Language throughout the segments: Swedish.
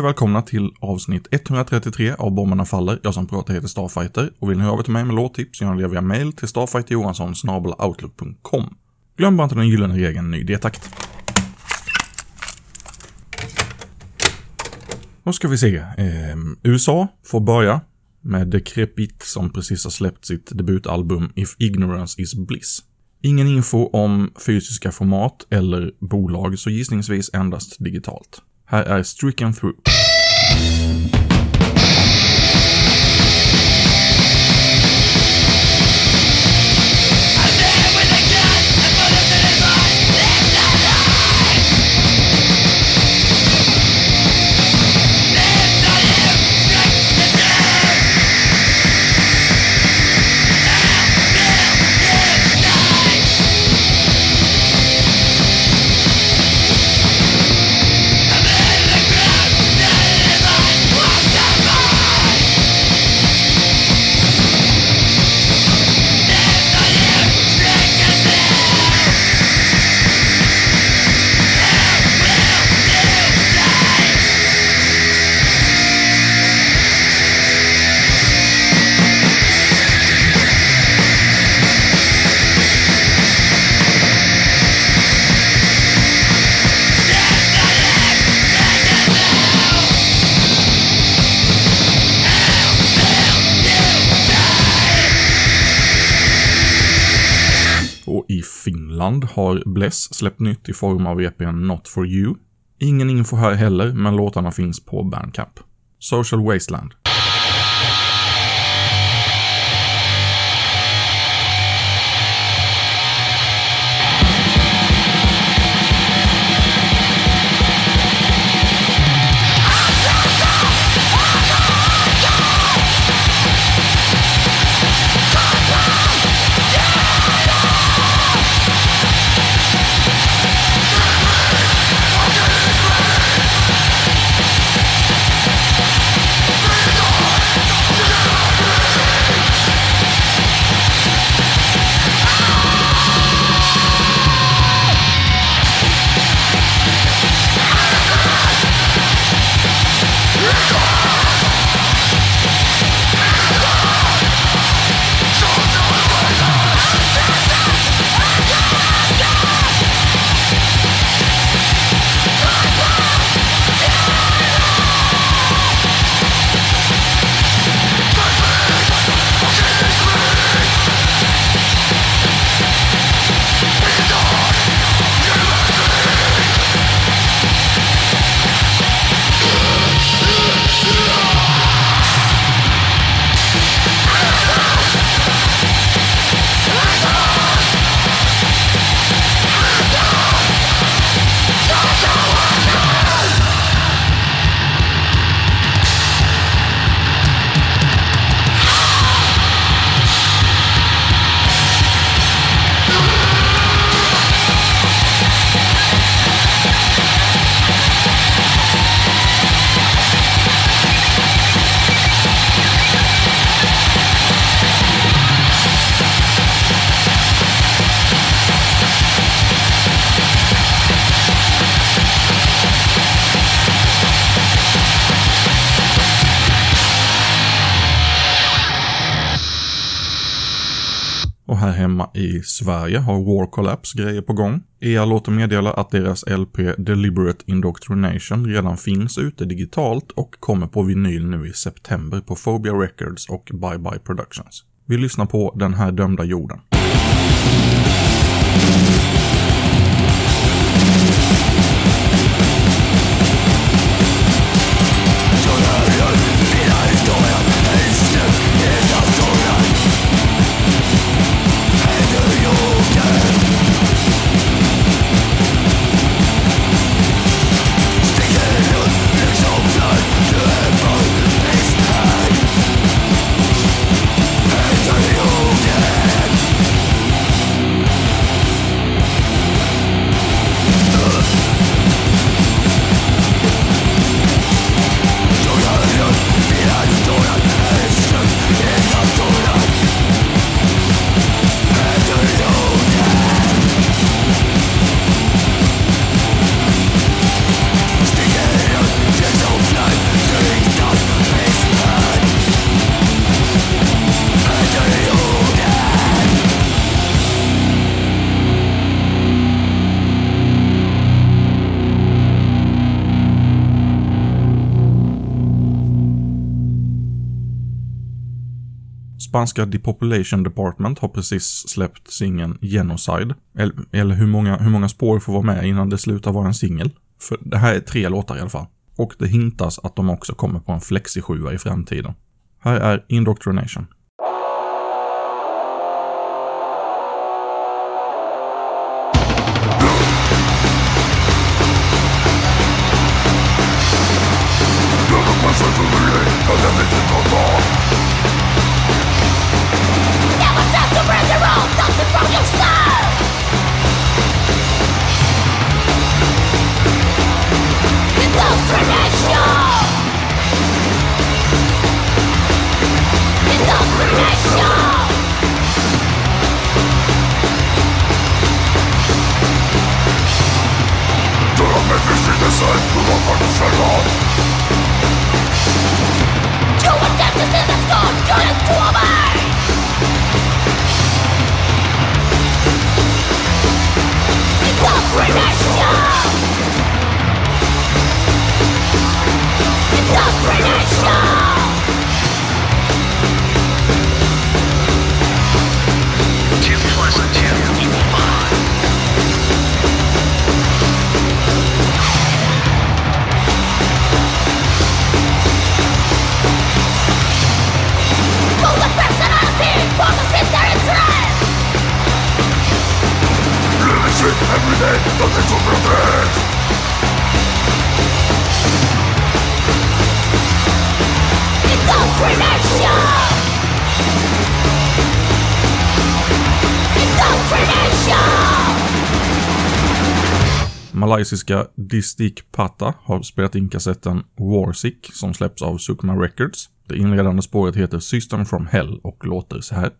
Och välkomna till avsnitt 133 av Bomberna Faller. Jag som pratar heter Starfighter och vill ni höra av till mig med låttips gör ni det via mail till starfighterjohansson.outlook.com. Glöm bara inte den gyllene regeln ny D-takt. Då ska vi se. Eh, USA får börja med Decrepit som precis har släppt sitt debutalbum If Ignorance Is Bliss. Ingen info om fysiska format eller bolag, så gissningsvis endast digitalt. Här är Stricken Through. Finland har Bless släppt nytt i form av EPn Not For You. Ingen info här heller, men låtarna finns på Bandcamp. Social Wasteland. Hemma i Sverige har War Collapse grejer på gång. EA låter meddela att deras LP Deliberate Indoctrination redan finns ute digitalt och kommer på vinyl nu i september på Phobia Records och Bye Bye Productions. Vi lyssnar på Den här dömda jorden. Jorden Spanska Depopulation Department har precis släppt singeln Genocide. Eller, eller hur, många, hur många spår får vara med innan det slutar vara en singel? För det här är tre låtar i alla fall. Och det hintas att de också kommer på en flexi i framtiden. Här är Indoctrination. Malaysiska Distik Pata har spelat in kassetten Warsick som släpps av Sukma Records. Det inledande spåret heter System from Hell och låter så här.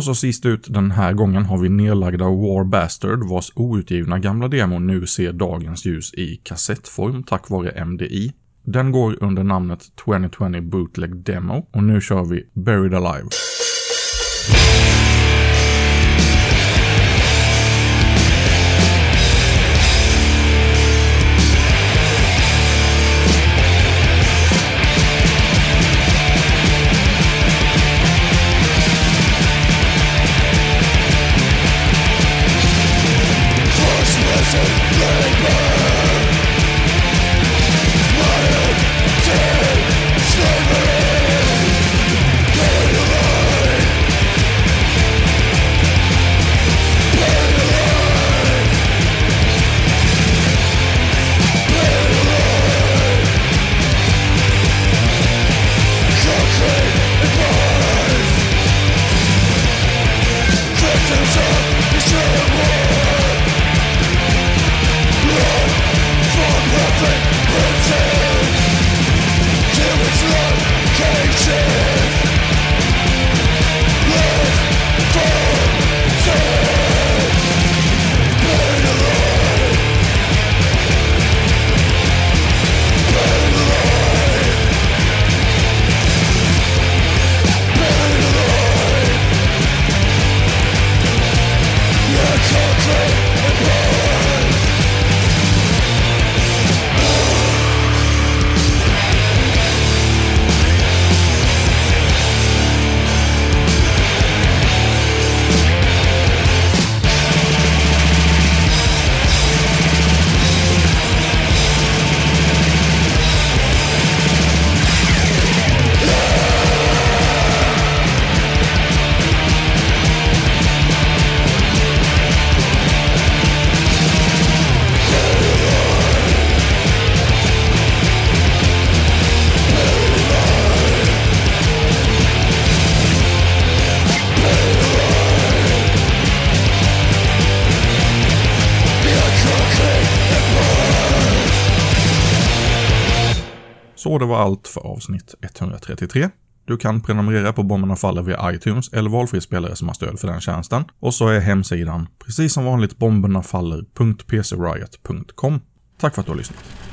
Och så sist ut den här gången har vi nedlagda War Bastard vars outgivna gamla demo nu ser dagens ljus i kassettform tack vare MDI. Den går under namnet 2020 Bootleg Demo och nu kör vi Buried Alive. Så det var allt för avsnitt 133. Du kan prenumerera på Bomberna Faller via iTunes eller valfri spelare som har stöd för den tjänsten. Och så är hemsidan, precis som vanligt, bombernafaller.pcriot.com. Tack för att du har lyssnat.